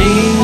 assim.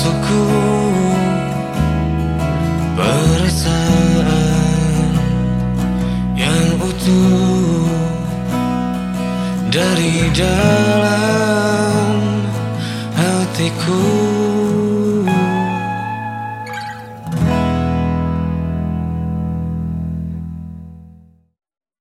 Nafsuku Perasaan yang utuh Dari dalam hatiku